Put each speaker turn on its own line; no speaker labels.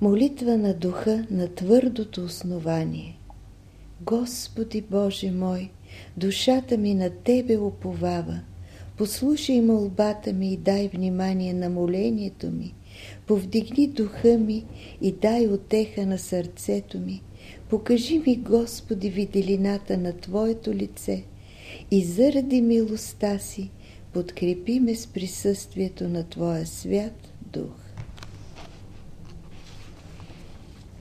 Молитва на духа на твърдото основание. Господи Боже мой, душата ми на Тебе уповава. Послушай молбата ми и дай внимание на молението ми. Повдигни духа ми и дай отеха на сърцето ми. Покажи ми, Господи, виделината на Твоето лице и заради милостта си подкрепи ме с присъствието на Твоя свят Дух.